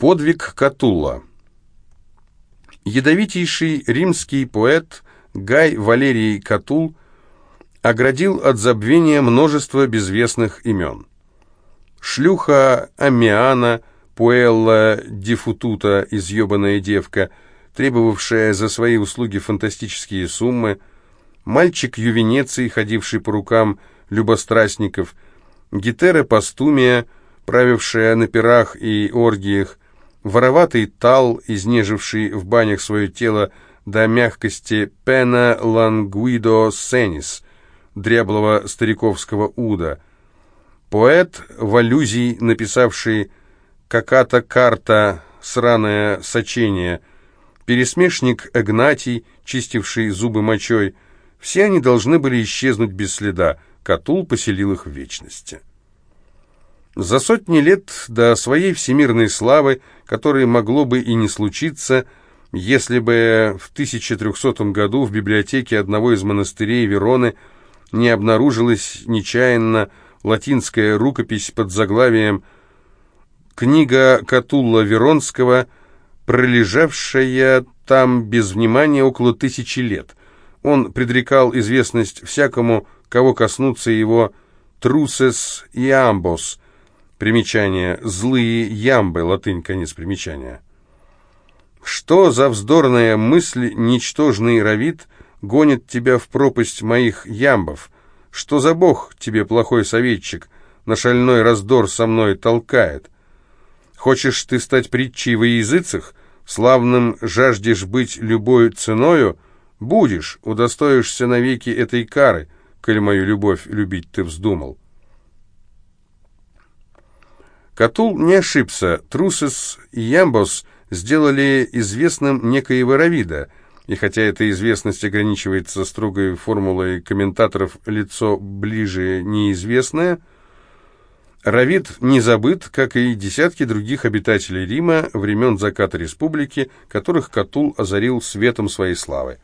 Подвиг Катулла Ядовитейший римский поэт Гай Валерий Катул оградил от забвения множество безвестных имен. Шлюха Амиана, Пуэлла Дифутута, изъебанная девка, требовавшая за свои услуги фантастические суммы, мальчик Ювенеций, ходивший по рукам любострастников, Гетера Пастумия, правившая на пирах и оргиях, вороватый тал, изнеживший в банях свое тело до мягкости пена лангуидо сенис, дряблого стариковского уда, поэт в аллюзии, написавший «какая-то карта, сраное сочение», пересмешник Игнатий, чистивший зубы мочой, все они должны были исчезнуть без следа, Катул поселил их в вечности. За сотни лет до своей всемирной славы, которой могло бы и не случиться, если бы в 1300 году в библиотеке одного из монастырей Вероны не обнаружилась нечаянно латинская рукопись под заглавием «Книга Катулла Веронского», пролежавшая там без внимания около тысячи лет. Он предрекал известность всякому, кого коснутся его «трусес и амбос», Примечание. Злые ямбы. Латынь. Конец примечания. Что за вздорная мысль, ничтожный равит, гонит тебя в пропасть моих ямбов? Что за бог тебе, плохой советчик, на шальной раздор со мной толкает? Хочешь ты стать притчей во языцах? Славным жаждешь быть любой ценою? Будешь, удостоишься навеки этой кары, коль мою любовь любить ты вздумал. Катул не ошибся. Трусес и Ямбос сделали известным некоего Равида, и хотя эта известность ограничивается строгой формулой комментаторов «лицо ближе неизвестное», Равид не забыт, как и десятки других обитателей Рима времен заката республики, которых Катул озарил светом своей славы.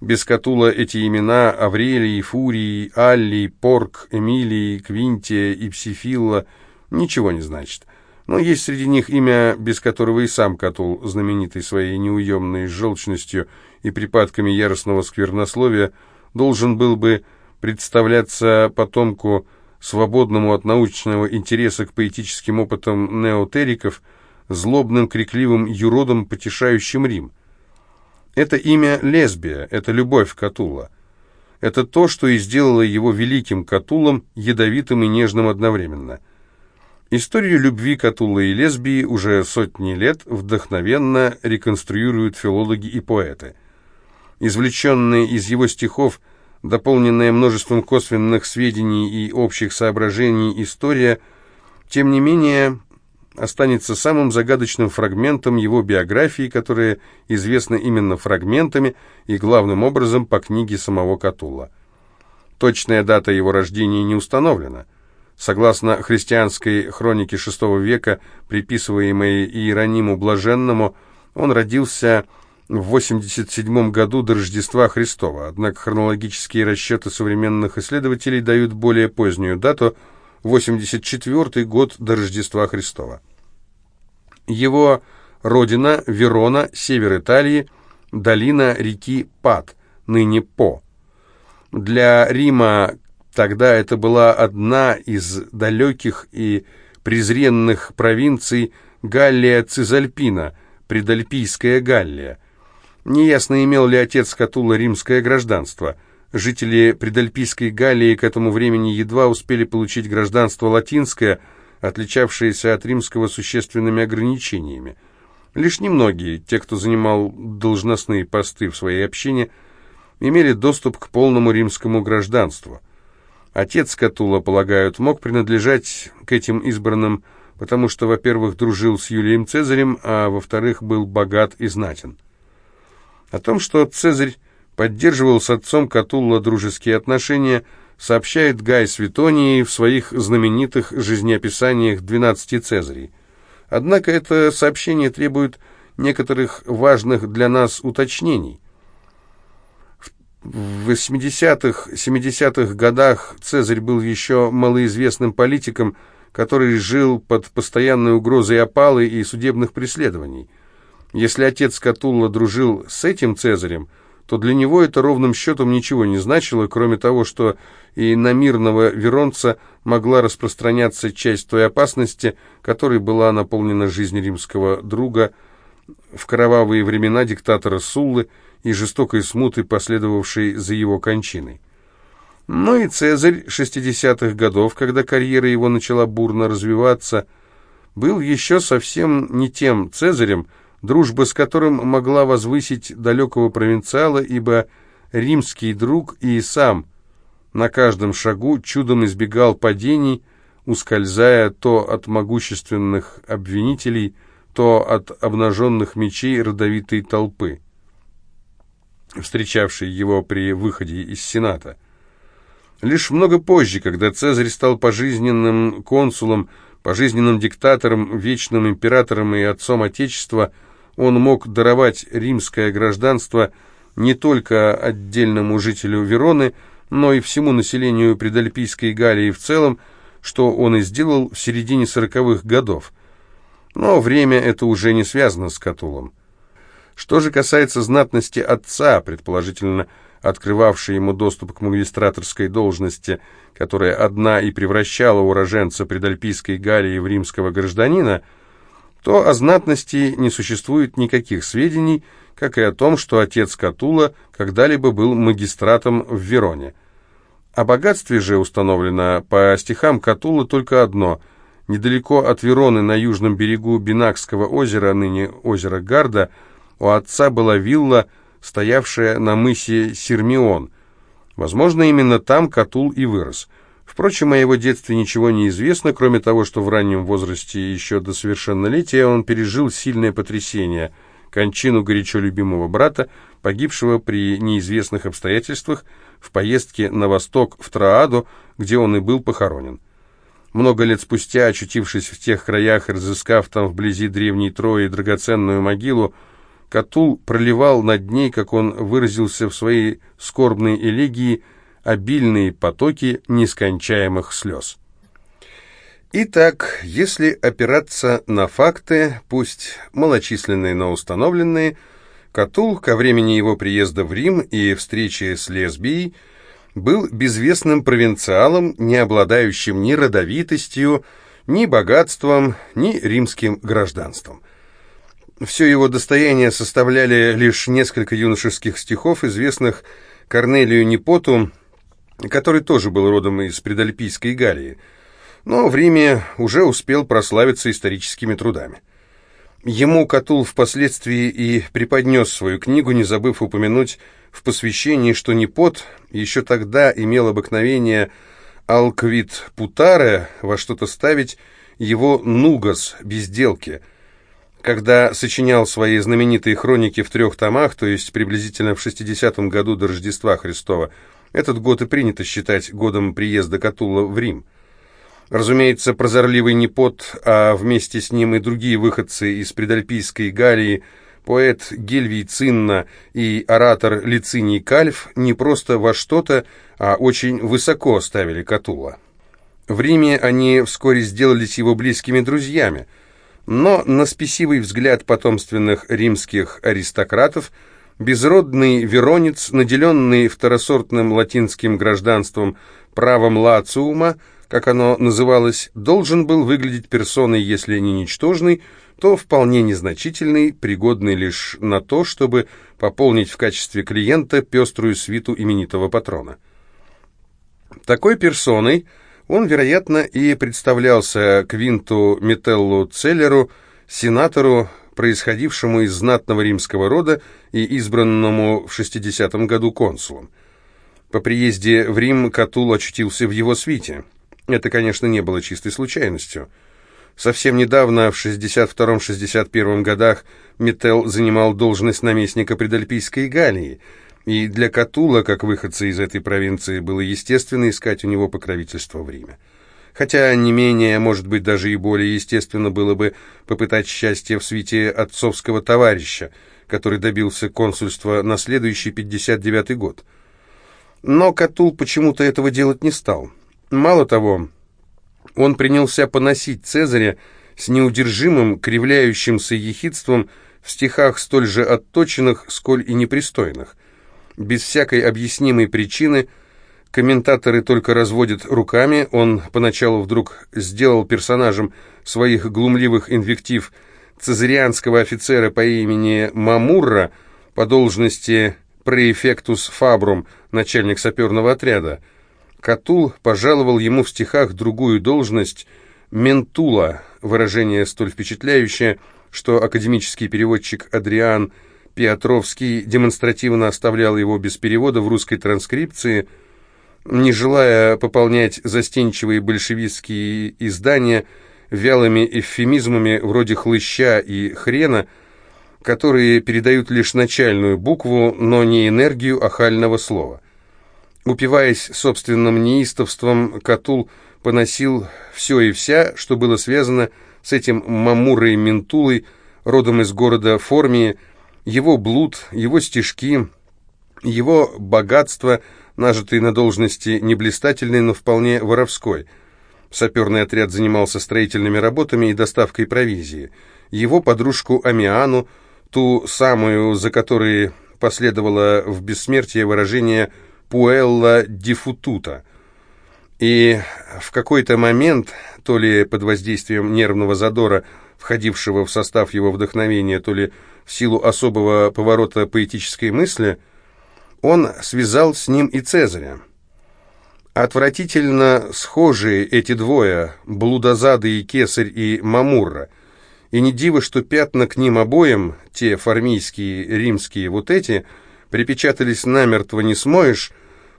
Без Катула эти имена Аврелий, Фурий, Аллий, Порк, Эмилий, Квинтия и Псифилла – ничего не значит. Но есть среди них имя, без которого и сам Катул, знаменитый своей неуемной желчностью и припадками яростного сквернословия, должен был бы представляться потомку, свободному от научного интереса к поэтическим опытам неотериков, злобным крикливым юродом, потешающим Рим. Это имя лесбия, это любовь Катула. Это то, что и сделало его великим Катулом, ядовитым и нежным одновременно – Историю любви Катулла и лесбии уже сотни лет вдохновенно реконструируют филологи и поэты. Извлеченная из его стихов, дополненная множеством косвенных сведений и общих соображений история, тем не менее, останется самым загадочным фрагментом его биографии, которая известна именно фрагментами и главным образом по книге самого Катулла. Точная дата его рождения не установлена – Согласно христианской хронике VI века, приписываемой Иерониму Блаженному, он родился в 87 году до Рождества Христова, однако хронологические расчеты современных исследователей дают более позднюю дату – 84 год до Рождества Христова. Его родина – Верона, север Италии, долина реки Пат, ныне По. Для Рима Тогда это была одна из далеких и презренных провинций Галлия Цизальпина, предальпийская Галлия. Неясно, имел ли отец Катула римское гражданство. Жители предальпийской Галлии к этому времени едва успели получить гражданство латинское, отличавшееся от римского существенными ограничениями. Лишь немногие, те, кто занимал должностные посты в своей общине, имели доступ к полному римскому гражданству. Отец Катула, полагают, мог принадлежать к этим избранным, потому что, во-первых, дружил с Юлием Цезарем, а во-вторых, был богат и знатен. О том, что Цезарь поддерживал с отцом Катулла дружеские отношения, сообщает Гай Светоний в своих знаменитых жизнеописаниях «12 Цезарей». Однако это сообщение требует некоторых важных для нас уточнений. В 80-х, 70-х годах Цезарь был еще малоизвестным политиком, который жил под постоянной угрозой опалы и судебных преследований. Если отец Катулла дружил с этим Цезарем, то для него это ровным счетом ничего не значило, кроме того, что и на мирного Веронца могла распространяться часть той опасности, которой была наполнена жизнь римского друга в кровавые времена диктатора Суллы и жестокой смуты, последовавшей за его кончиной. Но ну и Цезарь 60-х годов, когда карьера его начала бурно развиваться, был еще совсем не тем Цезарем, дружба с которым могла возвысить далекого провинциала, ибо римский друг и сам на каждом шагу чудом избегал падений, ускользая то от могущественных обвинителей, то от обнаженных мечей родовитой толпы, встречавшей его при выходе из Сената. Лишь много позже, когда Цезарь стал пожизненным консулом, пожизненным диктатором, вечным императором и отцом Отечества, он мог даровать римское гражданство не только отдельному жителю Вероны, но и всему населению Предальпийской Галлии в целом, что он и сделал в середине сороковых годов. Но время это уже не связано с Катулом. Что же касается знатности отца, предположительно, открывавшей ему доступ к магистраторской должности, которая одна и превращала уроженца Предальпийской Галлии в римского гражданина, то о знатности не существует никаких сведений, как и о том, что отец Катула когда-либо был магистратом в Вероне. О богатстве же установлено по стихам Катула только одно – Недалеко от Вероны на южном берегу Бинакского озера, ныне озеро Гарда, у отца была вилла – стоявшая на мысе Сирмион. Возможно, именно там Катул и вырос. Впрочем, о его детстве ничего не известно, кроме того, что в раннем возрасте, еще до совершеннолетия, он пережил сильное потрясение, кончину горячо любимого брата, погибшего при неизвестных обстоятельствах в поездке на восток в Трааду, где он и был похоронен. Много лет спустя, очутившись в тех краях и разыскав там вблизи древней Трои драгоценную могилу, Катул проливал над ней, как он выразился в своей скорбной элегии, обильные потоки нескончаемых слез. Итак, если опираться на факты, пусть малочисленные, но установленные, Катул ко времени его приезда в Рим и встречи с лесбией был безвестным провинциалом, не обладающим ни родовитостью, ни богатством, ни римским гражданством – все его достояние составляли лишь несколько юношеских стихов, известных Корнелию Непоту, который тоже был родом из Предальпийской Галлии, но в Риме уже успел прославиться историческими трудами. Ему Катул впоследствии и преподнес свою книгу, не забыв упомянуть в посвящении, что Непот еще тогда имел обыкновение алквит путаре во что-то ставить его нугас, безделки – когда сочинял свои знаменитые хроники в трех томах, то есть приблизительно в 60-м году до Рождества Христова, этот год и принято считать годом приезда Катула в Рим. Разумеется, прозорливый Непот, а вместе с ним и другие выходцы из предальпийской Галлии, поэт Гельвий Цинна и оратор Лициний Кальф не просто во что-то, а очень высоко ставили Катула. В Риме они вскоре сделались его близкими друзьями – но на спесивый взгляд потомственных римских аристократов безродный веронец, наделенный второсортным латинским гражданством правом лациума, как оно называлось, должен был выглядеть персоной, если не ничтожной, то вполне незначительной, пригодной лишь на то, чтобы пополнить в качестве клиента пеструю свиту именитого патрона. Такой персоной – он, вероятно, и представлялся Квинту Метеллу Целлеру, сенатору, происходившему из знатного римского рода и избранному в 60-м году консулом. По приезде в Рим Катул очутился в его свите. Это, конечно, не было чистой случайностью. Совсем недавно, в 62-61 годах, Метел занимал должность наместника Предальпийской Галлии – и для Катула, как выходца из этой провинции, было естественно искать у него покровительство в Риме. Хотя не менее, может быть, даже и более естественно было бы попытать счастье в свете отцовского товарища, который добился консульства на следующий 59-й год. Но Катул почему-то этого делать не стал. Мало того, Он принялся поносить Цезаря с неудержимым, кривляющимся ехидством в стихах столь же отточенных, сколь и непристойных. Без всякой объяснимой причины комментаторы только разводят руками, он поначалу вдруг сделал персонажем своих глумливых инвектив цезарианского офицера по имени Мамурра по должности префектус фабрум, начальник саперного отряда. Катул пожаловал ему в стихах другую должность «ментула», выражение столь впечатляющее, что академический переводчик Адриан Петровский демонстративно оставлял его без перевода в русской транскрипции, не желая пополнять застенчивые большевистские издания вялыми эвфемизмами вроде «хлыща» и «хрена», которые передают лишь начальную букву, но не энергию охального слова. Упиваясь собственным неистовством, Катул поносил все и вся, что было связано с этим Мамурой Ментулой, родом из города Формии, его блуд, его стишки, его богатство, нажитые на должности не блистательной, но вполне воровской. Саперный отряд занимался строительными работами и доставкой провизии. Его подружку Амиану, ту самую, за которой последовало в бессмертие выражение «пуэлла дифутута». И в какой-то момент, то ли под воздействием нервного задора, входившего в состав его вдохновения, то ли в силу особого поворота поэтической мысли, он связал с ним и Цезаря. Отвратительно схожие эти двое, блудозадый кесарь и Мамурра, и не диво, что пятна к ним обоим, те формийские, римские, вот эти, припечатались намертво не смоешь,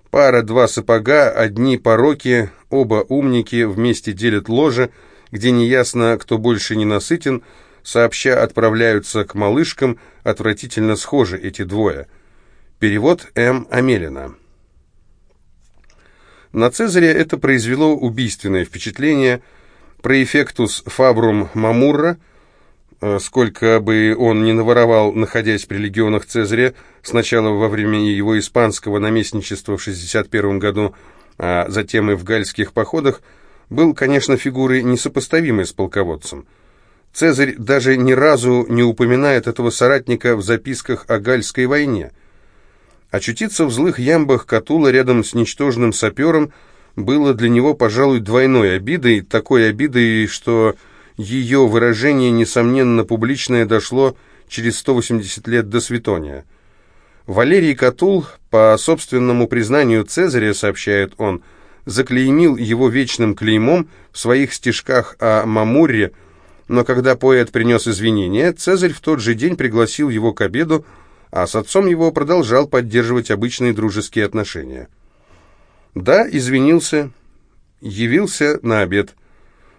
пара-два сапога, одни пороки, оба умники вместе делят ложе, где неясно, кто больше не насытен, сообща отправляются к малышкам, отвратительно схожи эти двое. Перевод М. Амелина. На Цезаря это произвело убийственное впечатление. Проэфектус фабрум мамурра – Э, сколько бы он ни наворовал, находясь при легионах Цезаря, сначала во время его испанского наместничества в 61 году, а затем и в гальских походах, был, конечно, фигурой несопоставимой с полководцем. Цезарь даже ни разу не упоминает этого соратника в записках о Гальской войне. Очутиться в злых ямбах Катула рядом с ничтожным сапером было для него, пожалуй, двойной обидой, такой обидой, что ее выражение, несомненно, публичное дошло через 180 лет до Светония. Валерий Катул, по собственному признанию Цезаря, сообщает он, заклеймил его вечным клеймом в своих стишках о Мамурре, но когда поэт принес извинения, Цезарь в тот же день пригласил его к обеду, а с отцом его продолжал поддерживать обычные дружеские отношения. Да, извинился, явился на обед –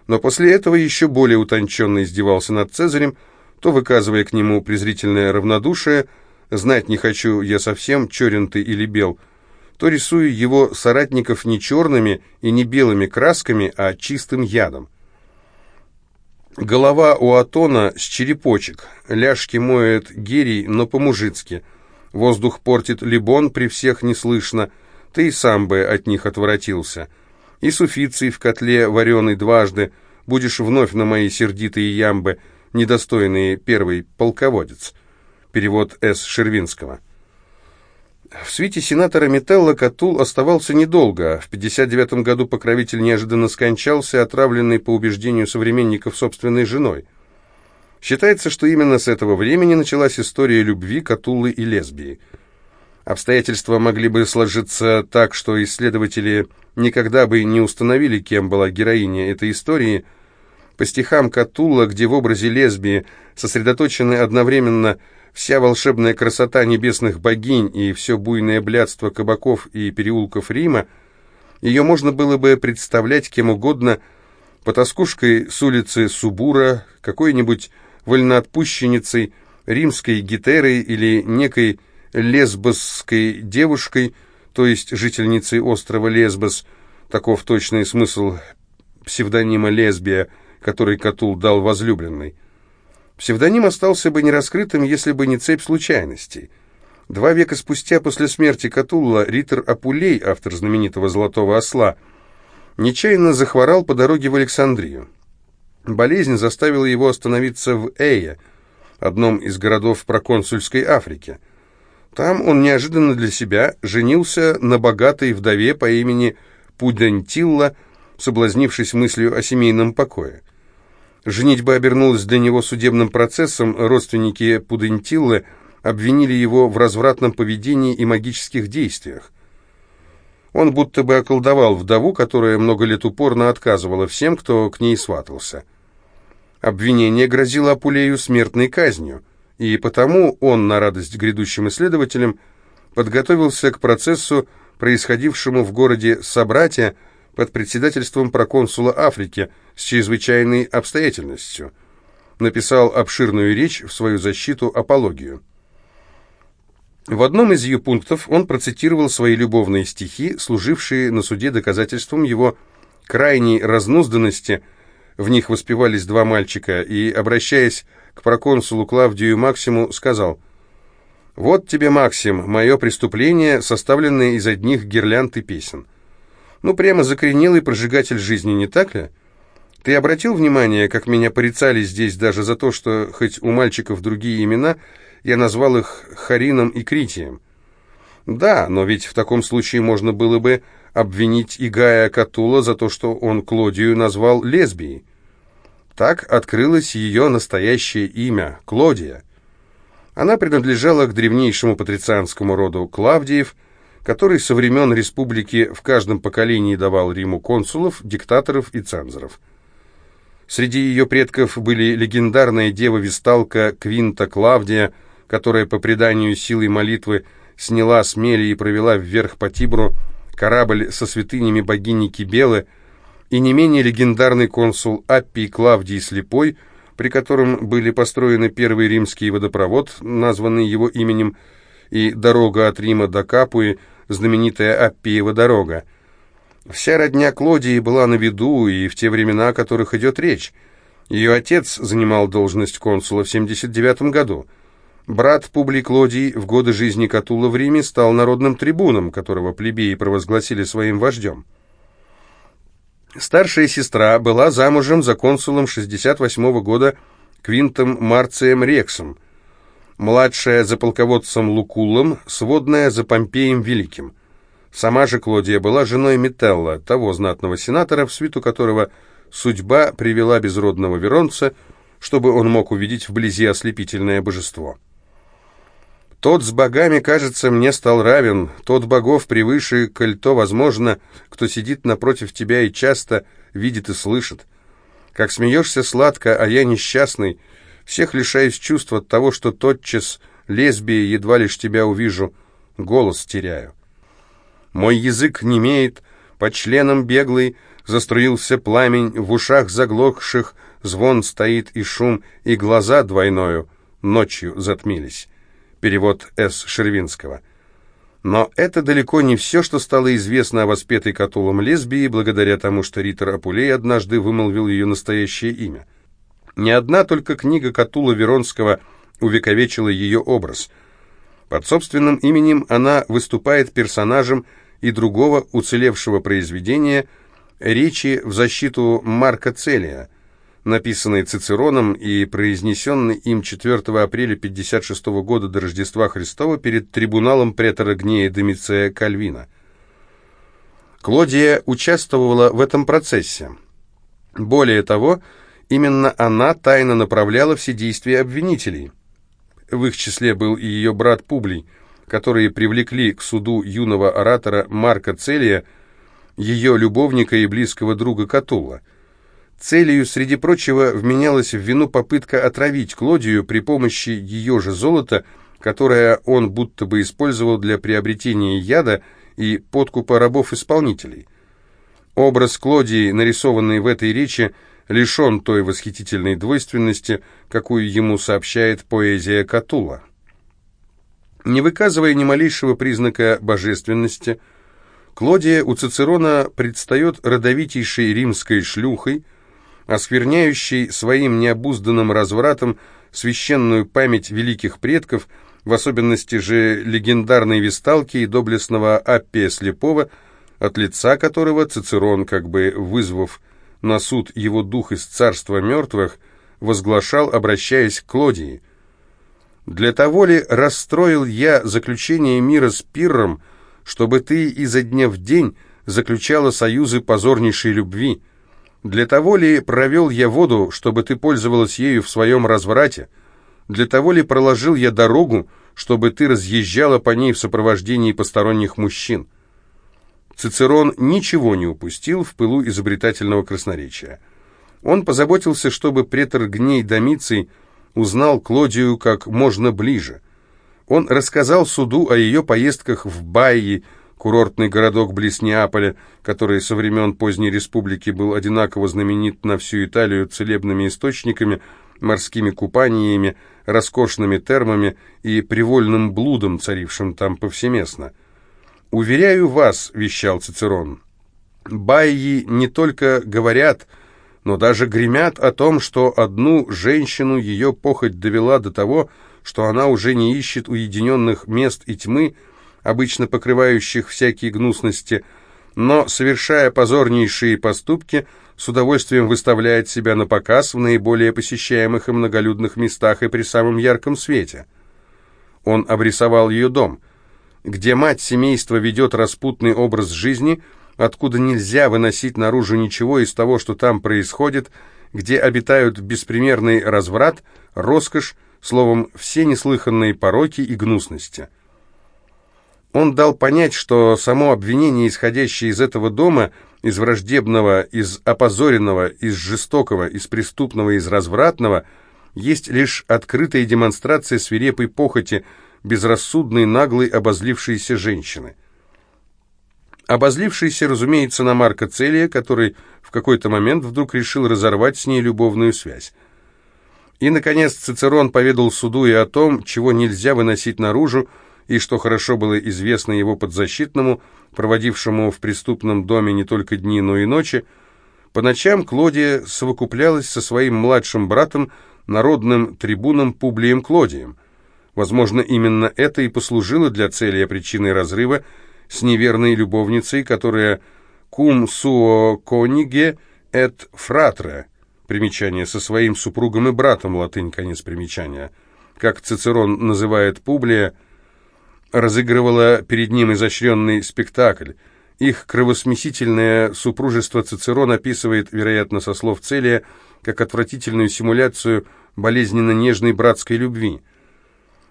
но после этого еще более утонченно издевался над Цезарем, то выказывая к нему презрительное равнодушие, знать не хочу я совсем, черен ты или бел, то рисуя его соратников не черными и не белыми красками, а чистым ядом. Голова у Атона с черепочек, ляжки моет герий, но по-мужицки. Воздух портит либон, при всех не слышно, ты и сам бы от них отворотился и суфиций в котле вареный дважды, будешь вновь на мои сердитые ямбы, недостойные первый полководец. Перевод С. Шервинского. В свите сенатора Метелла Катул оставался недолго. В 59 году покровитель неожиданно скончался, отравленный по убеждению современников собственной женой. Считается, что именно с этого времени началась история любви Катулы и лесбии. Обстоятельства могли бы сложиться так, что исследователи никогда бы не установили, кем была героиня этой истории. По стихам Катулла, где в образе лесбии сосредоточены одновременно вся волшебная красота небесных богинь и все буйное блядство кабаков и переулков Рима, ее можно было бы представлять кем угодно, потаскушкой с улицы Субура, какой-нибудь вольноотпущенницей, римской гетерой или некой лесбосской девушкой – то есть жительницей острова Лесбос, таков точный смысл псевдонима лесбия, который Катул дал возлюбленной. Псевдоним остался бы нераскрытым, если бы не цепь случайностей. Два века спустя после смерти Катулла Риттер Апулей, автор знаменитого «Золотого осла», нечаянно захворал по дороге в Александрию. Болезнь заставила его остановиться в Эе, одном из городов проконсульской Африки. Там он неожиданно для себя женился на богатой вдове по имени Пудентилла, соблазнившись мыслью о семейном покое. Женитьба обернулась для него судебным процессом, родственники Пудентиллы обвинили его в развратном поведении и магических действиях. Он будто бы околдовал вдову, которая много лет упорно отказывала всем, кто к ней сватался. Обвинение грозило Апулею смертной казнью, и потому он, на радость грядущим исследователям, подготовился к процессу, происходившему в городе Собратья под председательством проконсула Африки с чрезвычайной обстоятельностью. Написал обширную речь в свою защиту апологию. В одном из ее пунктов он процитировал свои любовные стихи, служившие на суде доказательством его крайней разнузданности. В них воспевались два мальчика, и, обращаясь к проконсулу Клавдию Максиму, сказал «Вот тебе, Максим, мое преступление, составленное из одних гирлянд и песен. Ну, прямо закоренелый прожигатель жизни, не так ли? Ты обратил внимание, как меня порицали здесь даже за то, что, хоть у мальчиков другие имена, — я назвал их Харином и Критием. Да, но ведь в таком случае можно было бы обвинить Игая Катула за то, что он Клодию назвал лесбией. Так открылось ее настоящее имя – Клодия. Она принадлежала к древнейшему патрицианскому роду Клавдиев, который со времен республики в каждом поколении давал Риму консулов, диктаторов и цензоров. Среди ее предков были легендарная дева-висталка Квинта Клавдия – которая по преданию силой молитвы сняла с мели и провела вверх по Тибру корабль со святынями богини Кибелы, и не менее легендарный консул Аппий Клавдий Слепой, при котором были построены первый римский водопровод, названный его именем, и дорога от Рима до Капуи, знаменитая Аппиева дорога. Вся родня Клодии была на виду и в те времена, о которых идет речь. Ее отец занимал должность консула в 79 году – Брат Публий Клодий в годы жизни Катула в Риме стал народным трибуном, которого плебеи провозгласили своим вождем. Старшая сестра была замужем за консулом 68 -го года Квинтом Марцием Рексом, младшая за полководцем Лукулом, сводная за Помпеем Великим. Сама же Клодия была женой Метелла, того знатного сенатора, в свиту которого судьба привела безродного Веронца, чтобы он мог увидеть вблизи ослепительное божество. Тот с богами, кажется, мне стал равен, тот богов превыше, коль то возможно, кто сидит напротив тебя и часто видит и слышит. Как смеешься сладко, а я несчастный, всех лишаюсь чувств от того, что тотчас лесбия едва лишь тебя увижу, голос теряю. Мой язык немеет, по членам беглый, заструился пламень, в ушах заглохших звон стоит и шум, и глаза двойною ночью затмились. Перевод С. Шервинского. Но это далеко не все, что стало известно о воспетой Катулом лесбии, благодаря тому, что Риттер Апулей однажды вымолвил ее настоящее имя. Не одна только книга Катула Веронского увековечила ее образ. Под собственным именем она выступает персонажем и другого уцелевшего произведения речи в защиту Марка Целия – написанный Цицероном и произнесенный им 4 апреля 56 года до Рождества Христова перед трибуналом претора Гнея Домиция Кальвина. Клодия участвовала в этом процессе. Более того, именно она тайно направляла все действия обвинителей. В их числе был и ее брат Публий, которые привлекли к суду юного оратора Марка Целия, ее любовника и близкого друга Катула – Целью, среди прочего, вменялась в вину попытка отравить Клодию при помощи ее же золота, которое он будто бы использовал для приобретения яда и подкупа рабов-исполнителей. Образ Клодии, нарисованный в этой речи, лишен той восхитительной двойственности, какую ему сообщает поэзия Катула. Не выказывая ни малейшего признака божественности, Клодия у Цицерона предстает родовитейшей римской шлюхой, оскверняющий своим необузданным развратом священную память великих предков, в особенности же легендарной Висталки и доблестного Аппия Слепого, от лица которого Цицерон, как бы вызвав на суд его дух из царства мертвых, возглашал, обращаясь к Клодии. «Для того ли расстроил я заключение мира с Пирром, чтобы ты изо дня в день заключала союзы позорнейшей любви? Для того ли провел я воду, чтобы ты пользовалась ею в своем разврате? Для того ли проложил я дорогу, чтобы ты разъезжала по ней в сопровождении посторонних мужчин?» Цицерон ничего не упустил в пылу изобретательного красноречия. Он позаботился, чтобы претор Гней Домиций узнал Клодию как можно ближе. Он рассказал суду о ее поездках в Байи, курортный городок близ Неаполя, который со времен поздней республики был одинаково знаменит на всю Италию целебными источниками, морскими купаниями, роскошными термами и привольным блудом, царившим там повсеместно. «Уверяю вас», — вещал Цицерон, — «байи не только говорят, но даже гремят о том, что одну женщину ее похоть довела до того, что она уже не ищет уединенных мест и тьмы, обычно покрывающих всякие гнусности, но, совершая позорнейшие поступки, с удовольствием выставляет себя на показ в наиболее посещаемых и многолюдных местах и при самом ярком свете. Он обрисовал ее дом — где мать семейства ведет распутный образ жизни, откуда нельзя выносить наружу ничего из того, что там происходит, где обитают беспримерный разврат, роскошь, словом, все неслыханные пороки и гнусности. Он дал понять, что само обвинение, исходящее из этого дома, из враждебного, из опозоренного, из жестокого, из преступного, из развратного, есть лишь открытая демонстрация свирепой похоти, безрассудной, наглой, обозлившейся женщины. Обозлившейся, разумеется, на Марка Целия, который в какой-то момент вдруг решил разорвать с ней любовную связь. И, наконец, Цицерон поведал суду и о том, чего нельзя выносить наружу, и что хорошо было известно его подзащитному, проводившему в преступном доме не только дни, но и ночи, по ночам Клодия совокуплялась со своим младшим братом, народным трибуном Публием Клодием – Возможно, именно это и послужило для цели причиной разрыва с неверной любовницей, которая «cum suo conige et fratre» примечание со своим супругом и братом, латынь, конец примечания, как Цицерон называет Публия, разыгрывала перед ним изощренный спектакль. Их кровосмесительное супружество Цицерон описывает, вероятно, со слов Целия, как отвратительную симуляцию болезненно нежной братской любви.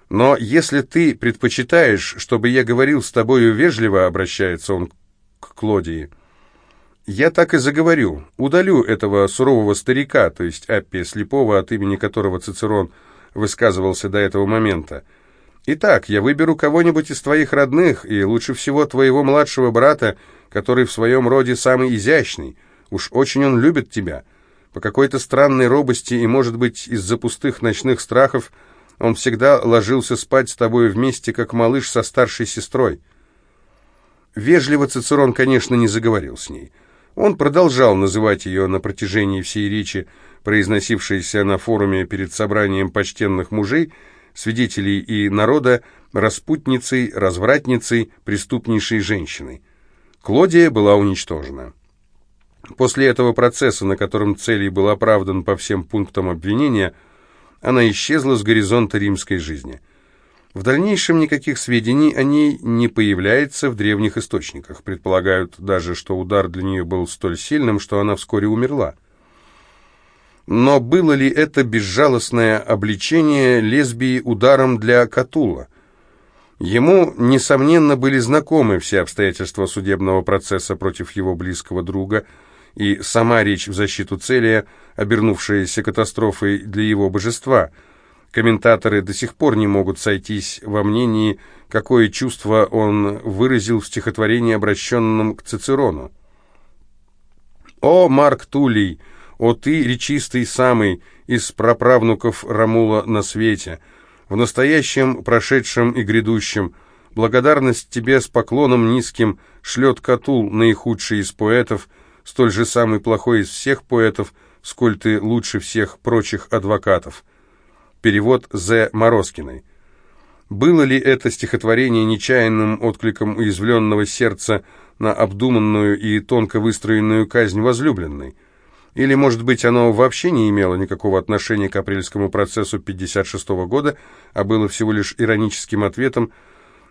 Но если ты предпочитаешь, чтобы я говорил с тобою вежливо, обращается он к Клодии, я так и заговорю, удалю этого сурового старика, то есть Аппия Слепого, от имени которого Цицерон высказывался до этого момента. Итак, я выберу кого-нибудь из твоих родных, и лучше всего твоего младшего брата, который в своем роде самый изящный. Уж очень он любит тебя. По какой-то странной робости и, может быть, из-за пустых ночных страхов – он всегда ложился спать с тобой вместе, как малыш со старшей сестрой. Вежливо Цицерон, конечно, не заговорил с ней. Он продолжал называть ее на протяжении всей речи, произносившейся на форуме перед собранием почтенных мужей, свидетелей и народа, распутницей, развратницей, преступнейшей женщиной. Клодия была уничтожена. После этого процесса, на котором Целий был оправдан по всем пунктам обвинения, она исчезла с горизонта римской жизни. В дальнейшем никаких сведений о ней не появляется в древних источниках. Предполагают даже, что удар для нее был столь сильным, что она вскоре умерла. Но было ли это безжалостное обличение лесбии ударом для Катула? Ему, несомненно, были знакомы все обстоятельства судебного процесса против его близкого друга – и сама речь в защиту Целия, обернувшаяся катастрофой для его божества. Комментаторы до сих пор не могут сойтись во мнении, какое чувство он выразил в стихотворении, обращенном к Цицерону. «О, Марк Тулей, о ты, речистый самый, из праправнуков Рамула на свете, в настоящем, прошедшем и грядущем, благодарность тебе с поклоном низким шлет Катул, наихудший из поэтов, столь же самый плохой из всех поэтов, сколь ты лучше всех прочих адвокатов. Перевод З. Морозкиной. Было ли это стихотворение нечаянным откликом уязвленного сердца на обдуманную и тонко выстроенную казнь возлюбленной? Или, может быть, оно вообще не имело никакого отношения к апрельскому процессу 56 года, а было всего лишь ироническим ответом,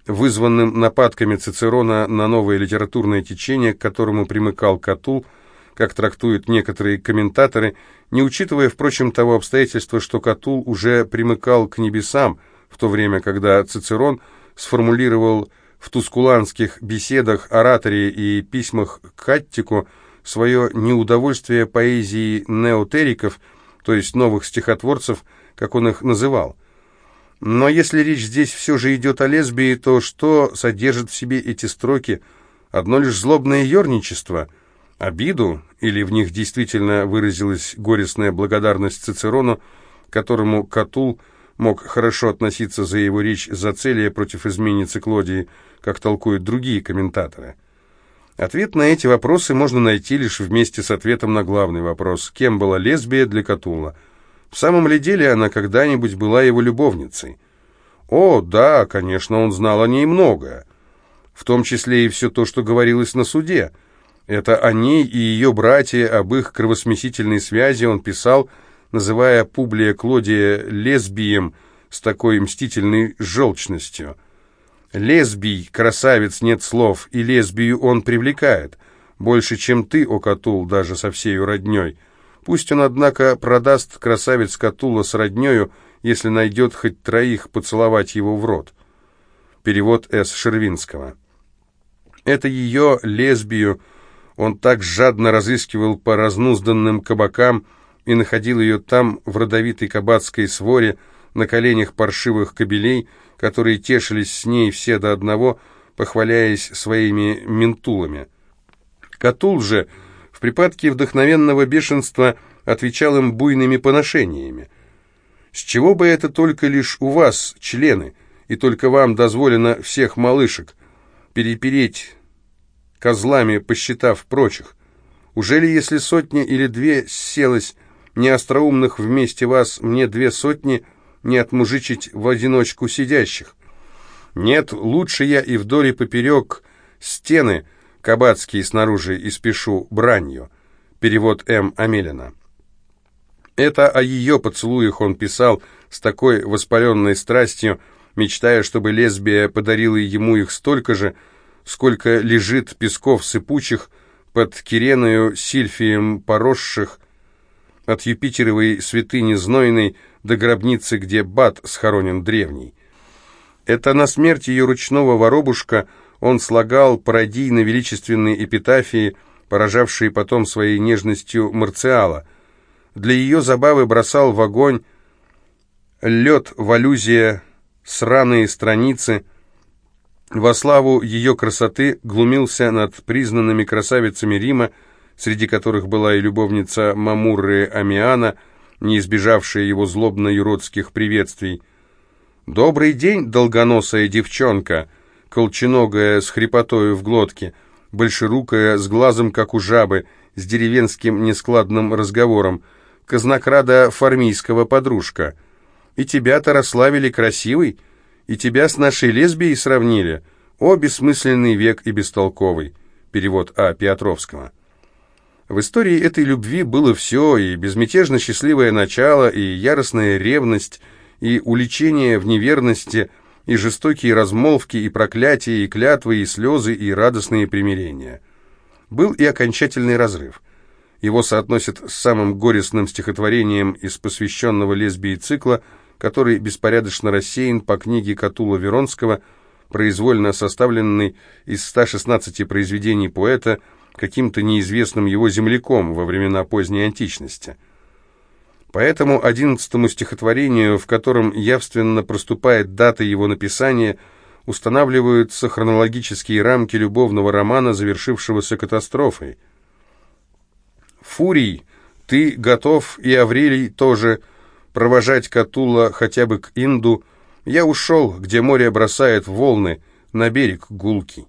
вызванным нападками Цицерона на новое литературное течение, к которому примыкал Катул, как трактуют некоторые комментаторы, не учитывая, впрочем, того обстоятельства, что Катул уже примыкал к небесам, в то время, когда Цицерон сформулировал в тускуланских беседах, ораторе и письмах к Аттику свое неудовольствие поэзии неотериков, то есть новых стихотворцев, как он их называл. Но если речь здесь все же идет о лесбии, то что содержит в себе эти строки? Одно лишь злобное ерничество, обиду, или в них действительно выразилась горестная благодарность Цицерону, которому Катул мог хорошо относиться за его речь за Зацелия против изменницы Клодии, как толкуют другие комментаторы. Ответ на эти вопросы можно найти лишь вместе с ответом на главный вопрос, кем была лесбия для Катула. В самом ли деле она когда-нибудь была его любовницей? О, да, конечно, он знал о ней многое, в том числе и все то, что говорилось на суде. Это о ней и ее братья, об их кровосмесительной связи он писал, называя Публия Клодия лесбием с такой мстительной желчностью. «Лесбий, красавец, нет слов, и лесбию он привлекает. Больше, чем ты, о Катул, даже со всею родней. Пусть он, однако, продаст красавец Катула с роднею, если найдет хоть троих поцеловать его в рот». Перевод С. Шервинского. Это ее, лесбию, он так жадно разыскивал по разнузданным кабакам, и находил ее там, в родовитой кабацкой своре, на коленях паршивых кобелей, которые тешились с ней все до одного, похваляясь своими ментулами. Катул же в припадке вдохновенного бешенства отвечал им буйными поношениями. «С чего бы это только лишь у вас, члены, и только вам дозволено всех малышек перепереть козлами, посчитав прочих? Ужели, если сотня или две селась неостроумных вместе вас мне две сотни не отмужичить в одиночку сидящих. Нет, лучше я и вдоль и поперек стены кабацкие снаружи испешу бранью. Перевод М. Амелина. Это о ее поцелуях он писал с такой воспаленной страстью, мечтая, чтобы лесбия подарила ему их столько же, сколько лежит песков сыпучих под Киреною сильфием поросших, от Юпитеровой святыни Знойной до гробницы, где Бат схоронен древний. Это на смерть ее ручного воробушка он слагал пародийно-величественные эпитафии, поражавшие потом своей нежностью Марциала. Для ее забавы бросал в огонь лед в аллюзия, сраные страницы. Во славу ее красоты глумился над признанными красавицами Рима, среди которых была и любовница Мамурры Амиана, не избежавшая его злобно-юродских приветствий. «Добрый день, долгоносая девчонка!» Колченогая с хрипотою в глотке, большерукая, с глазом, как у жабы, с деревенским нескладным разговором, казнокрада фармийского подружка. И тебя-то расславили красивый, и тебя с нашей лесбией сравнили. О, бессмысленный век и бестолковый. Перевод А. Петровского. В истории этой любви было все, и безмятежно счастливое начало, и яростная ревность, и уличение в неверности, и жестокие размолвки, и проклятия, и клятвы, и слезы, и радостные примирения. Был и окончательный разрыв. Его соотносят с самым горестным стихотворением из посвященного лесбии цикла, который беспорядочно рассеян по книге Катула Веронского, произвольно составленный из 116 произведений поэта – каким-то неизвестным его земляком во времена поздней античности. Поэтому одиннадцатому стихотворению, в котором явственно проступает дата его написания, устанавливаются хронологические рамки любовного романа, завершившегося катастрофой. «Фурий, ты готов, и Аврелий тоже, провожать Катула хотя бы к Инду. Я ушел, где море бросает волны, на берег гулкий»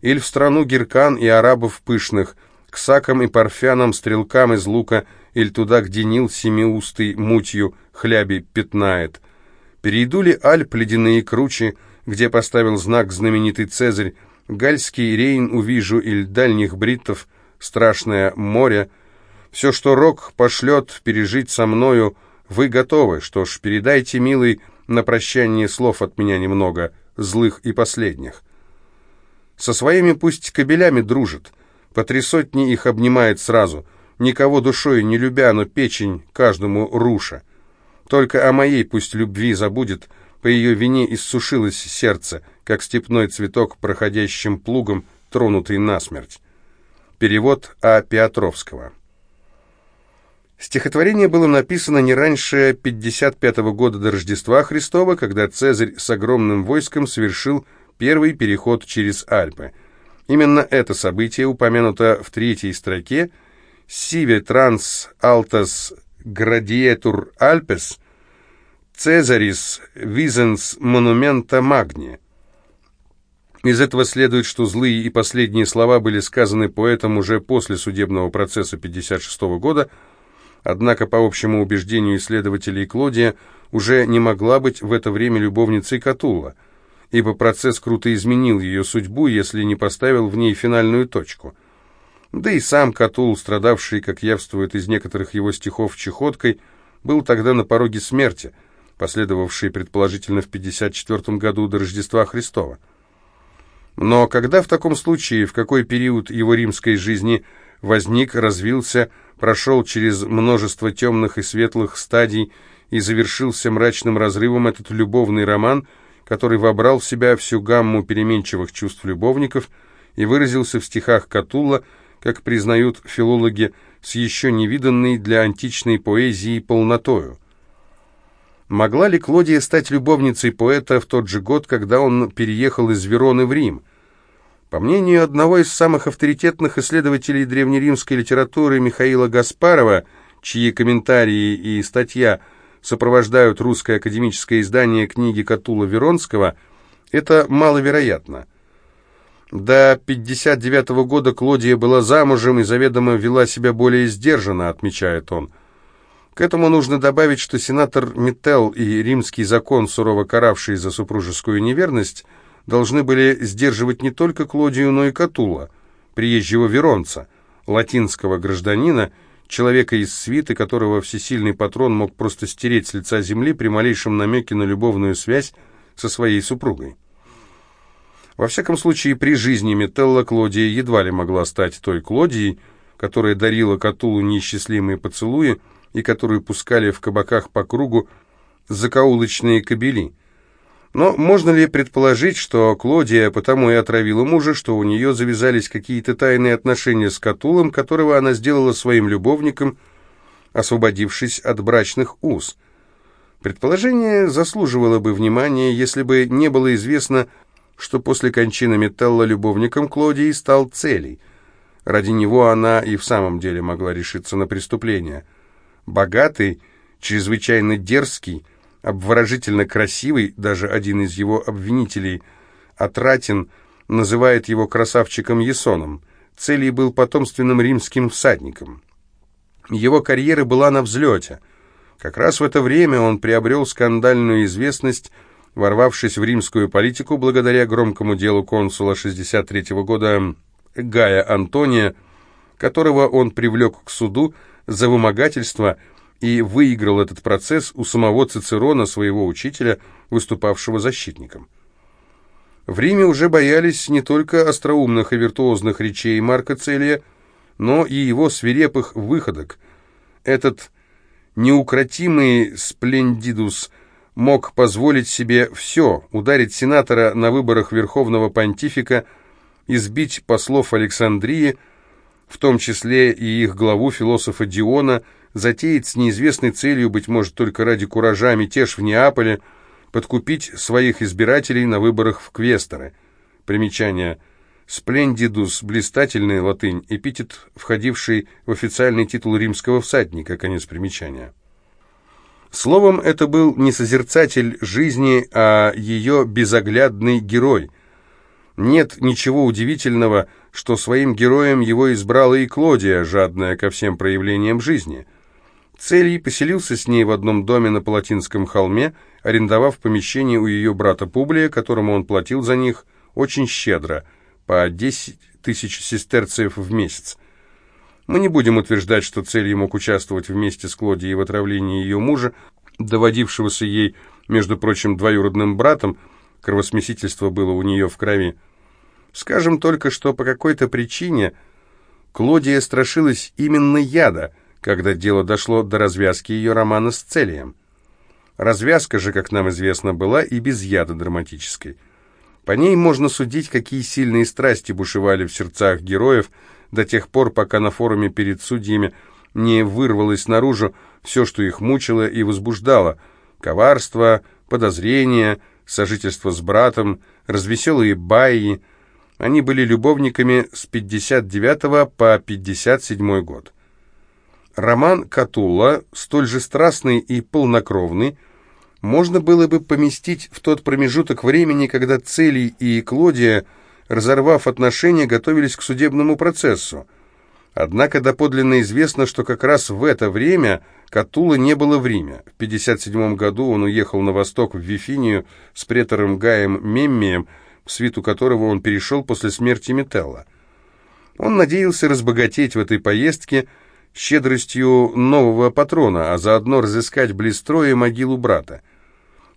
или в страну геркан и арабов пышных, к сакам и парфянам, стрелкам из лука, или туда, где Нил семиустый мутью хляби пятнает. Перейду ли Альп ледяные кручи, где поставил знак знаменитый Цезарь, Гальский Рейн увижу или дальних бриттов, страшное море. Все, что Рок пошлет пережить со мною, вы готовы. Что ж, передайте, милый, на прощание слов от меня немного, злых и последних. Со своими пусть кобелями дружит, по три сотни их обнимает сразу, никого душой не любя, но печень каждому руша. Только о моей пусть любви забудет, по ее вине иссушилось сердце, как степной цветок проходящим плугом, тронутый насмерть. Перевод А. Петровского. Стихотворение было написано не раньше 55 -го года до Рождества Христова, когда Цезарь с огромным войском совершил первый переход через Альпы. Именно это событие упомянуто в третьей строке «Сиве транс алтас градиетур альпес Цезарис визенс монумента магни». Из этого следует, что злые и последние слова были сказаны поэтом уже после судебного процесса 56 -го года, Однако, по общему убеждению исследователей, Клодия уже не могла быть в это время любовницей Катулла, ибо процесс круто изменил ее судьбу, если не поставил в ней финальную точку. Да и сам Катул, страдавший, как явствует из некоторых его стихов, чехоткой, был тогда на пороге смерти, последовавшей предположительно в 54 году до Рождества Христова. Но когда в таком случае, в какой период его римской жизни возник, развился, прошел через множество темных и светлых стадий и завершился мрачным разрывом этот любовный роман, который вобрал в себя всю гамму переменчивых чувств любовников и выразился в стихах Катулла, как признают филологи, с еще невиданной для античной поэзии полнотою. Могла ли Клодия стать любовницей поэта в тот же год, когда он переехал из Вероны в Рим? По мнению одного из самых авторитетных исследователей древнеримской литературы Михаила Гаспарова, чьи комментарии и статья сопровождают русское академическое издание книги Катула Веронского, это маловероятно. До 59 -го года Клодия была замужем и заведомо вела себя более сдержанно, отмечает он. К этому нужно добавить, что сенатор Миттел и римский закон, сурово каравший за супружескую неверность, должны были сдерживать не только Клодию, но и Катула, приезжего веронца, латинского гражданина, человека из свиты, которого всесильный патрон мог просто стереть с лица земли при малейшем намеке на любовную связь со своей супругой. Во всяком случае, при жизни Метелла Клодия едва ли могла стать той Клодией, которая дарила Катулу неисчислимые поцелуи и которую пускали в кабаках по кругу закоулочные кобели – но можно ли предположить, что Клодия потому и отравила мужа, что у нее завязались какие-то тайные отношения с Катулом, которого она сделала своим любовником, освободившись от брачных уз? Предположение заслуживало бы внимания, если бы не было известно, что после кончины Металла любовником Клодии стал Целей. Ради него она и в самом деле могла решиться на преступление. Богатый, чрезвычайно дерзкий, обворожительно красивый, даже один из его обвинителей, Атратин, называет его красавчиком Есоном. Целий был потомственным римским всадником. Его карьера была на взлете. Как раз в это время он приобрел скандальную известность, ворвавшись в римскую политику благодаря громкому делу консула 63 -го года Гая Антония, которого он привлек к суду за вымогательство – и выиграл этот процесс у самого Цицерона, своего учителя, выступавшего защитником. В Риме уже боялись не только остроумных и виртуозных речей Марка Целия, но и его свирепых выходок. Этот неукротимый сплендидус мог позволить себе все, ударить сенатора на выборах верховного понтифика, избить послов Александрии, в том числе и их главу философа Диона – затеять с неизвестной целью, быть может, только ради куража мятеж в Неаполе, подкупить своих избирателей на выборах в квесторы. Примечание. Сплендидус, блистательный латынь, эпитет, входивший в официальный титул римского всадника, конец примечания. Словом, это был не созерцатель жизни, а ее безоглядный герой. Нет ничего удивительного, что своим героем его избрала и Клодия, жадная ко всем проявлениям жизни – Целий поселился с ней в одном доме на Палатинском холме, арендовав помещение у ее брата Публия, которому он платил за них очень щедро, по 10 тысяч сестерцев в месяц. Мы не будем утверждать, что Целий мог участвовать вместе с Клодией в отравлении ее мужа, доводившегося ей, между прочим, двоюродным братом, кровосмесительство было у нее в крови. Скажем только, что по какой-то причине Клодия страшилась именно яда – когда дело дошло до развязки ее романа с Целием. Развязка же, как нам известно, была и без яда драматической. По ней можно судить, какие сильные страсти бушевали в сердцах героев до тех пор, пока на форуме перед судьями не вырвалось наружу все, что их мучило и возбуждало. Коварство, подозрение, сожительство с братом, развеселые баи. Они были любовниками с 59 по 57 год. Роман Катулла, столь же страстный и полнокровный, можно было бы поместить в тот промежуток времени, когда Целий и Клодия, разорвав отношения, готовились к судебному процессу. Однако доподлинно известно, что как раз в это время Катула не было в Риме. В 57 году он уехал на восток в Вифинию с претором Гаем Меммием, в свиту которого он перешел после смерти Метелла. Он надеялся разбогатеть в этой поездке, щедростью нового патрона, а заодно разыскать близ строя могилу брата.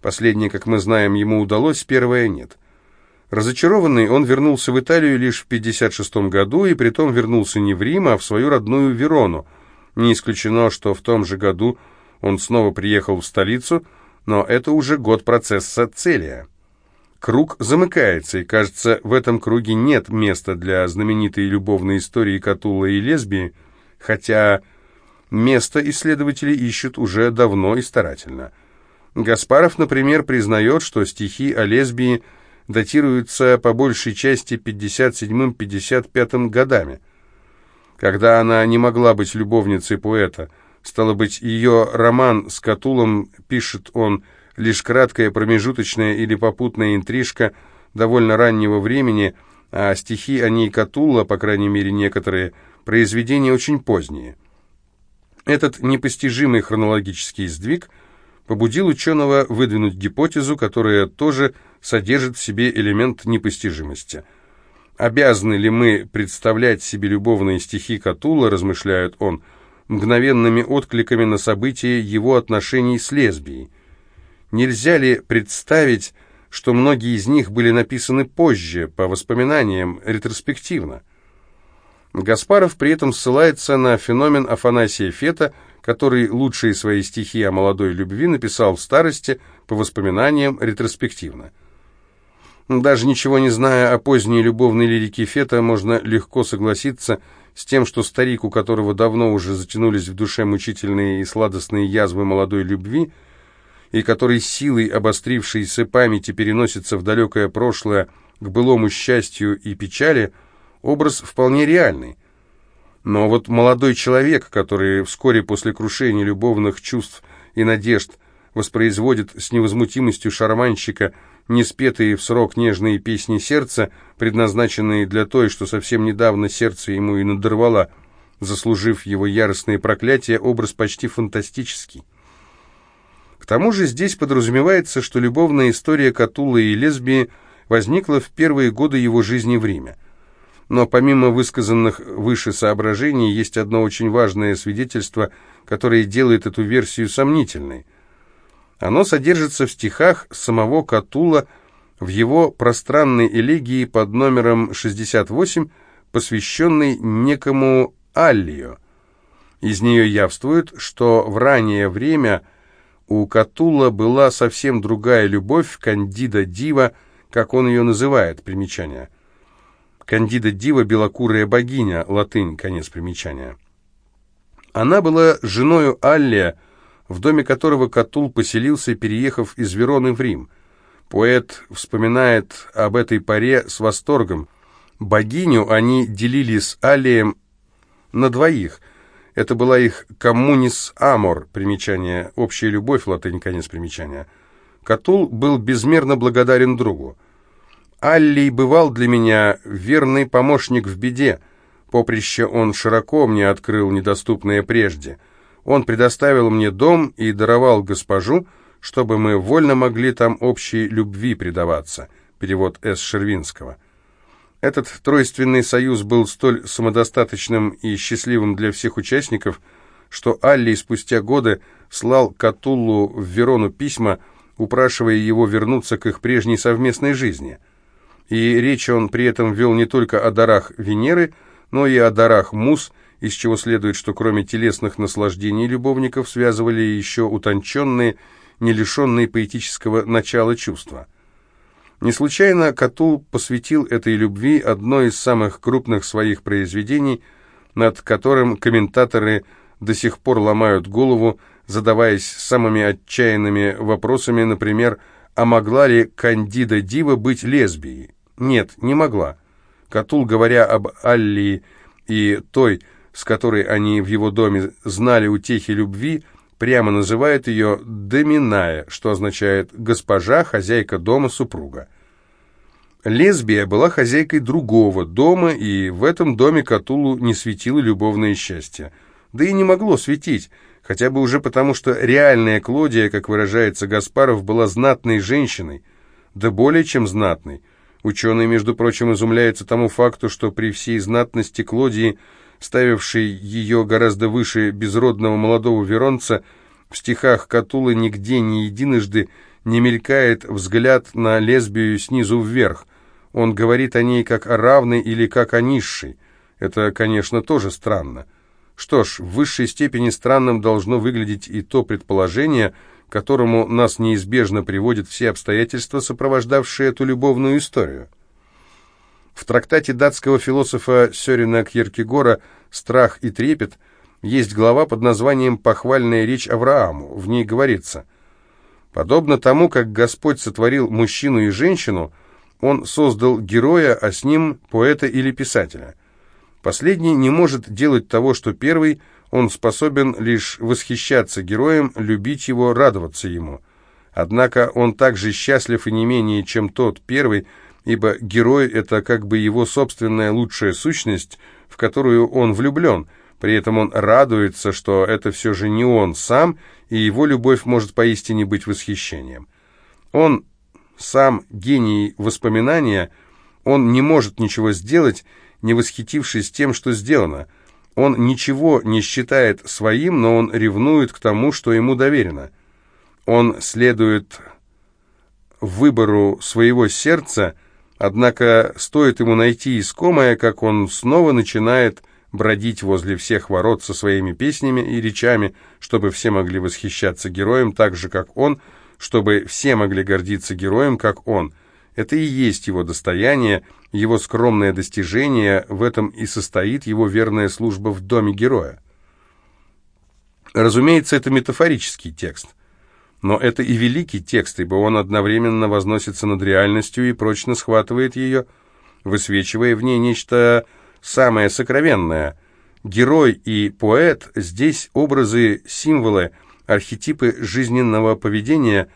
Последнее, как мы знаем, ему удалось, первое нет. Разочарованный, он вернулся в Италию лишь в 56 году, и притом вернулся не в Рим, а в свою родную Верону. Не исключено, что в том же году он снова приехал в столицу, но это уже год процесса Целия. Круг замыкается, и, кажется, в этом круге нет места для знаменитой любовной истории Катула и Лесбии, хотя место исследователи ищут уже давно и старательно. Гаспаров, например, признает, что стихи о лесбии датируются по большей части 57-55 годами. Когда она не могла быть любовницей поэта, стало быть, ее роман с Катулом, пишет он, лишь краткая промежуточная или попутная интрижка довольно раннего времени, а стихи о ней Катула, по крайней мере некоторые, произведения очень поздние. Этот непостижимый хронологический сдвиг побудил ученого выдвинуть гипотезу, которая тоже содержит в себе элемент непостижимости. Обязаны ли мы представлять себе любовные стихи Катула, размышляет он, мгновенными откликами на события его отношений с лесбией? Нельзя ли представить, что многие из них были написаны позже, по воспоминаниям, ретроспективно? Гаспаров при этом ссылается на феномен Афанасия Фета, который лучшие свои стихи о молодой любви написал в старости по воспоминаниям ретроспективно. Даже ничего не зная о поздней любовной лирике Фета, можно легко согласиться с тем, что старик, у которого давно уже затянулись в душе мучительные и сладостные язвы молодой любви, и который силой обострившейся памяти переносится в далекое прошлое к былому счастью и печали – Образ вполне реальный. Но вот молодой человек, который вскоре после крушения любовных чувств и надежд воспроизводит с невозмутимостью шарманщика неспетые в срок нежные песни сердца, предназначенные для той, что совсем недавно сердце ему и надорвало, заслужив его яростные проклятия, образ почти фантастический. К тому же здесь подразумевается, что любовная история Катула и лесбии возникла в первые годы его жизни в Риме. Но помимо высказанных выше соображений, есть одно очень важное свидетельство, которое делает эту версию сомнительной. Оно содержится в стихах самого Катула в его пространной элегии под номером 68, посвященной некому Аллио. Из нее явствует, что в раннее время у Катула была совсем другая любовь, кандида дива, как он ее называет, примечание – Кандида Дива, белокурая богиня, латынь, конец примечания. Она была женою Аллия, в доме которого Катул поселился, переехав из Вероны в Рим. Поэт вспоминает об этой паре с восторгом. Богиню они делили с Аллием на двоих. Это была их коммунис амор, примечание, общая любовь, латынь, конец примечания. Катул был безмерно благодарен другу. Аллий бывал для меня верный помощник в беде. Поприще он широко мне открыл недоступное прежде. Он предоставил мне дом и даровал госпожу, чтобы мы вольно могли там общей любви предаваться. Перевод С. Шервинского. Этот тройственный союз был столь самодостаточным и счастливым для всех участников, что Алли спустя годы слал Катуллу в Верону письма, упрашивая его вернуться к их прежней совместной жизни. И речь он при этом вел не только о дарах Венеры, но и о дарах Мус, из чего следует, что кроме телесных наслаждений любовников связывали еще утонченные, не лишенные поэтического начала чувства. Не случайно Катул посвятил этой любви одно из самых крупных своих произведений, над которым комментаторы до сих пор ломают голову, задаваясь самыми отчаянными вопросами, например, а могла ли Кандида Дива быть лесбией? Нет, не могла. Катул, говоря об Аллии и той, с которой они в его доме знали утехи любви, прямо называет ее «доминая», что означает «госпожа, хозяйка дома, супруга». Лесбия была хозяйкой другого дома, и в этом доме Катулу не светило любовное счастье. Да и не могло светить, хотя бы уже потому, что реальная Клодия, как выражается Гаспаров, была знатной женщиной, да более чем знатной. Ученый, между прочим, изумляется тому факту, что при всей знатности Клодии – ставивший ее гораздо выше безродного молодого веронца, в стихах Катулы нигде ни единожды не мелькает взгляд на лесбию снизу вверх. Он говорит о ней как о равной или как о низшей. Это, конечно, тоже странно. Что ж, в высшей степени странным должно выглядеть и то предположение, которому нас неизбежно приводят все обстоятельства, сопровождавшие эту любовную историю. В трактате датского философа Сёрина Кьеркегора «Страх и трепет» есть глава под названием «Похвальная речь Аврааму». В ней говорится «Подобно тому, как Господь сотворил мужчину и женщину, Он создал героя, а с ним поэта или писателя. Последний не может делать того, что первый, он способен лишь восхищаться героем, любить его, радоваться ему. Однако он также счастлив и не менее, чем тот первый, ибо герой — это как бы его собственная лучшая сущность, в которую он влюблен, при этом он радуется, что это все же не он сам, и его любовь может поистине быть восхищением. Он сам гений воспоминания, он не может ничего сделать, не восхитившись тем, что сделано. Он ничего не считает своим, но он ревнует к тому, что ему доверено. Он следует выбору своего сердца – Однако стоит ему найти искомое, как он снова начинает бродить возле всех ворот со своими песнями и речами, чтобы все могли восхищаться героем так же, как он, чтобы все могли гордиться героем, как он. Это и есть его достояние, его скромное достижение, в этом и состоит его верная служба в доме героя. Разумеется, это метафорический текст – но это и великий текст, ибо он одновременно возносится над реальностью и прочно схватывает ее, высвечивая в ней нечто самое сокровенное. Герой и поэт здесь образы, символы, архетипы жизненного поведения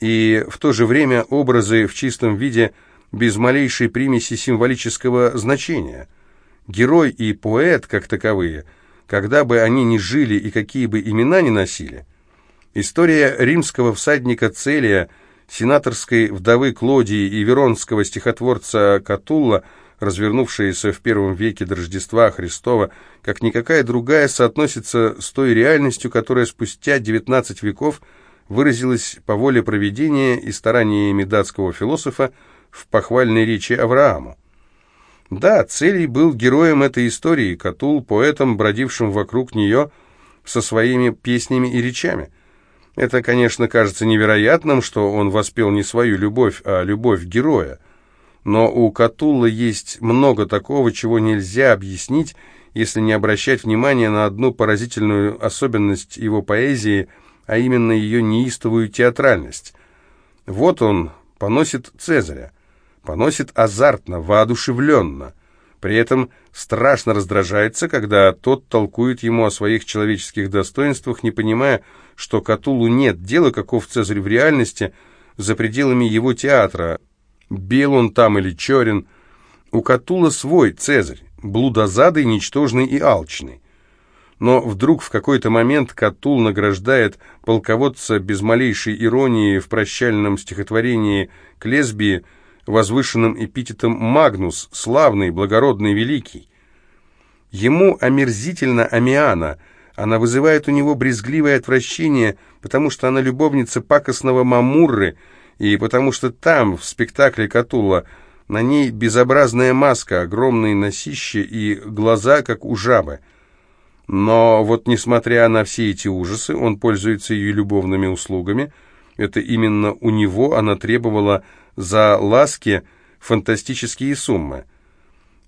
и в то же время образы в чистом виде без малейшей примеси символического значения. Герой и поэт, как таковые, когда бы они ни жили и какие бы имена ни носили – История римского всадника Целия, сенаторской вдовы Клодии и веронского стихотворца Катулла, развернувшаяся в первом веке до Рождества Христова, как никакая другая, соотносится с той реальностью, которая спустя 19 веков выразилась по воле проведения и стараниями датского философа в похвальной речи Аврааму. Да, Целий был героем этой истории, Катул – поэтом, бродившим вокруг нее со своими песнями и речами – это, конечно, кажется невероятным, что он воспел не свою любовь, а любовь героя. Но у Катулла есть много такого, чего нельзя объяснить, если не обращать внимания на одну поразительную особенность его поэзии, а именно ее неистовую театральность. Вот он поносит Цезаря, поносит азартно, воодушевленно – при этом страшно раздражается, когда тот толкует ему о своих человеческих достоинствах, не понимая, что Катулу нет дела, каков Цезарь в реальности, за пределами его театра. Бел он там или черен. У Катула свой Цезарь, блудозадый, ничтожный и алчный. Но вдруг в какой-то момент Катул награждает полководца без малейшей иронии в прощальном стихотворении к лесбии возвышенным эпитетом «Магнус», славный, благородный, великий. Ему омерзительно Амиана, она вызывает у него брезгливое отвращение, потому что она любовница пакостного Мамурры, и потому что там, в спектакле Катула, на ней безобразная маска, огромные носище и глаза, как у жабы. Но вот несмотря на все эти ужасы, он пользуется ее любовными услугами. Это именно у него она требовала за ласки фантастические суммы.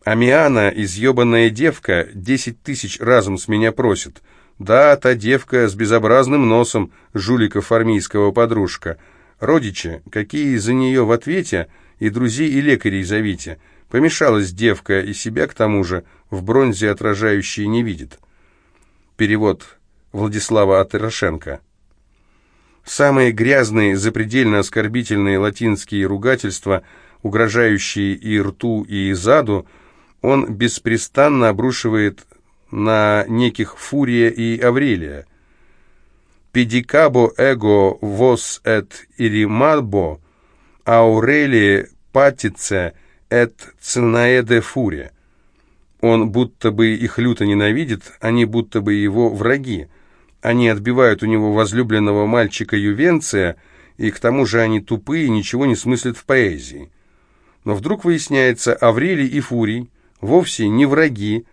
Амиана, изъебанная девка, десять тысяч разом с меня просит. Да, та девка с безобразным носом, жуликов армейского подружка. Родичи, какие за нее в ответе, и друзей, и лекарей зовите. Помешалась девка, и себя, к тому же, в бронзе отражающей не видит. Перевод Владислава Атырошенко. Самые грязные, запредельно оскорбительные латинские ругательства, угрожающие и рту, и заду, он беспрестанно обрушивает на неких Фурия и Аврелия. «Педикабо эго вос эт иримабо, аурели патице эт цинаэде фурия». Он будто бы их люто ненавидит, они будто бы его враги. Они отбивают у него возлюбленного мальчика Ювенция, и к тому же они тупые и ничего не смыслят в поэзии. Но вдруг выясняется, Аврелий и Фурий вовсе не враги,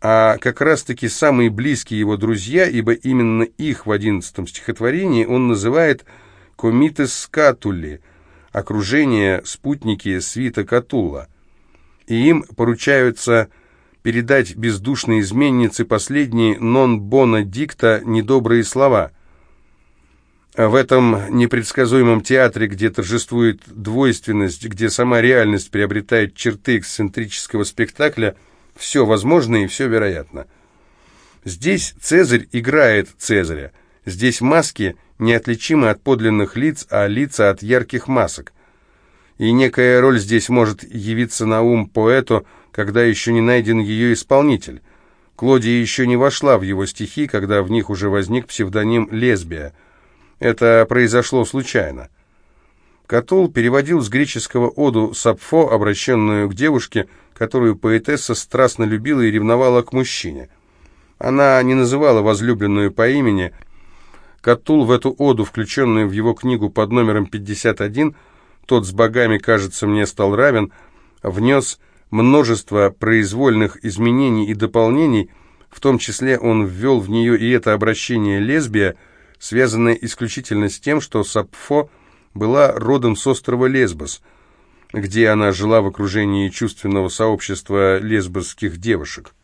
а как раз-таки самые близкие его друзья, ибо именно их в одиннадцатом стихотворении он называет «комитес скатули», окружение, спутники свита Катулла. И им поручаются передать бездушной изменнице последние «нон бона дикта» недобрые слова. В этом непредсказуемом театре, где торжествует двойственность, где сама реальность приобретает черты эксцентрического спектакля, все возможно и все вероятно. Здесь Цезарь играет Цезаря. Здесь маски неотличимы от подлинных лиц, а лица от ярких масок. И некая роль здесь может явиться на ум поэту – когда еще не найден ее исполнитель. Клодия еще не вошла в его стихи, когда в них уже возник псевдоним «Лесбия». Это произошло случайно. Катул переводил с греческого оду Сапфо, обращенную к девушке, которую поэтесса страстно любила и ревновала к мужчине. Она не называла возлюбленную по имени. Катул в эту оду, включенную в его книгу под номером 51, «Тот с богами, кажется, мне стал равен», внес множество произвольных изменений и дополнений, в том числе он ввел в нее и это обращение лесбия, связанное исключительно с тем, что Сапфо была родом с острова Лесбос, где она жила в окружении чувственного сообщества лесбосских девушек.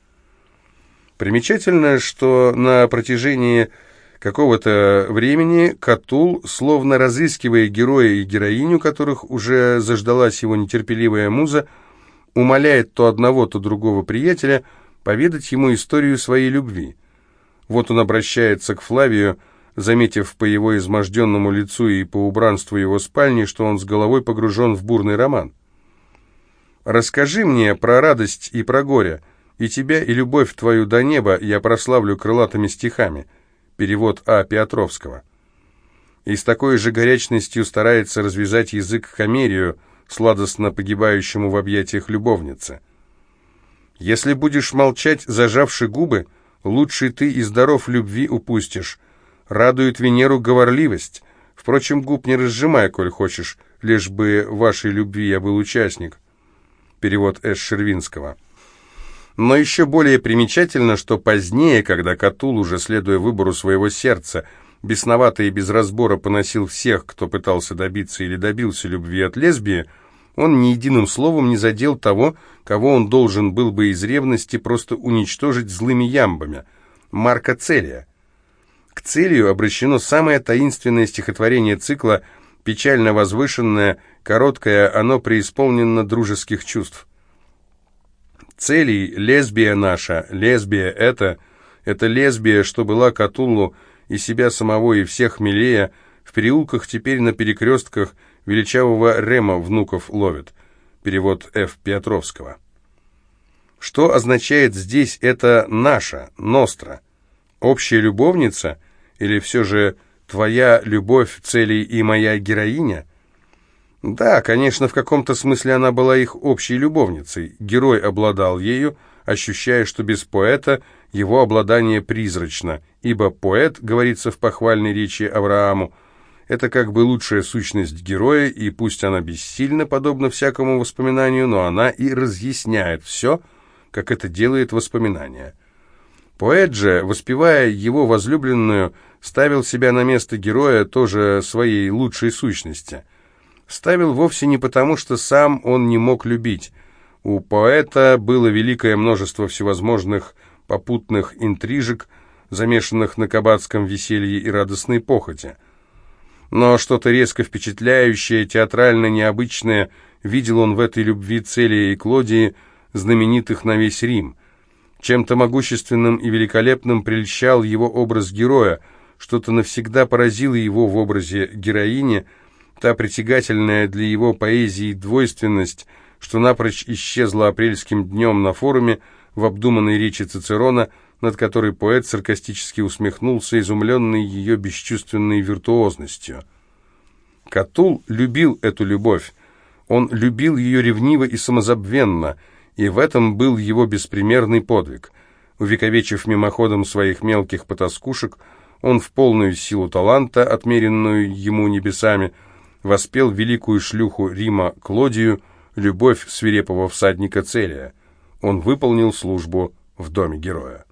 Примечательно, что на протяжении какого-то времени Катул, словно разыскивая героя и героиню, которых уже заждалась его нетерпеливая муза, умоляет то одного, то другого приятеля поведать ему историю своей любви. Вот он обращается к Флавию, заметив по его изможденному лицу и по убранству его спальни, что он с головой погружен в бурный роман. «Расскажи мне про радость и про горе, и тебя, и любовь твою до неба я прославлю крылатыми стихами». Перевод А. Петровского. И с такой же горячностью старается развязать язык Хамерию, сладостно погибающему в объятиях любовницы. «Если будешь молчать, зажавши губы, лучший ты и здоров любви упустишь. Радует Венеру говорливость. Впрочем, губ не разжимай, коль хочешь, лишь бы вашей любви я был участник». Перевод С. Шервинского. Но еще более примечательно, что позднее, когда Катул, уже следуя выбору своего сердца, бесновато и без разбора поносил всех, кто пытался добиться или добился любви от лесбии, он ни единым словом не задел того, кого он должен был бы из ревности просто уничтожить злыми ямбами, Марка Целия. К Целию обращено самое таинственное стихотворение цикла, печально возвышенное, короткое, оно преисполнено дружеских чувств. Целий, лесбия наша, лесбия это, это лесбия, что была Катуллу и себя самого, и всех милее, в переулках теперь на перекрестках, величавого Рема внуков ловит. Перевод Ф. Петровского. Что означает здесь это «наша», «ностра»? Общая любовница? Или все же твоя любовь, цели и моя героиня? Да, конечно, в каком-то смысле она была их общей любовницей. Герой обладал ею, ощущая, что без поэта его обладание призрачно, ибо поэт, говорится в похвальной речи Аврааму, это как бы лучшая сущность героя, и пусть она бессильна, подобно всякому воспоминанию, но она и разъясняет все, как это делает воспоминание. Поэт же, воспевая его возлюбленную, ставил себя на место героя тоже своей лучшей сущности. Ставил вовсе не потому, что сам он не мог любить. У поэта было великое множество всевозможных попутных интрижек, замешанных на кабацком веселье и радостной похоти но что-то резко впечатляющее, театрально необычное видел он в этой любви Целия и Клодии, знаменитых на весь Рим. Чем-то могущественным и великолепным прельщал его образ героя, что-то навсегда поразило его в образе героини, та притягательная для его поэзии двойственность, что напрочь исчезла апрельским днем на форуме в обдуманной речи Цицерона, над которой поэт саркастически усмехнулся, изумленный ее бесчувственной виртуозностью. Катул любил эту любовь. Он любил ее ревниво и самозабвенно, и в этом был его беспримерный подвиг. Увековечив мимоходом своих мелких потаскушек, он в полную силу таланта, отмеренную ему небесами, воспел великую шлюху Рима Клодию, любовь свирепого всадника Целия. Он выполнил службу в доме героя.